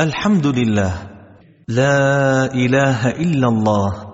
الحمد لله. لا إله إلا الله.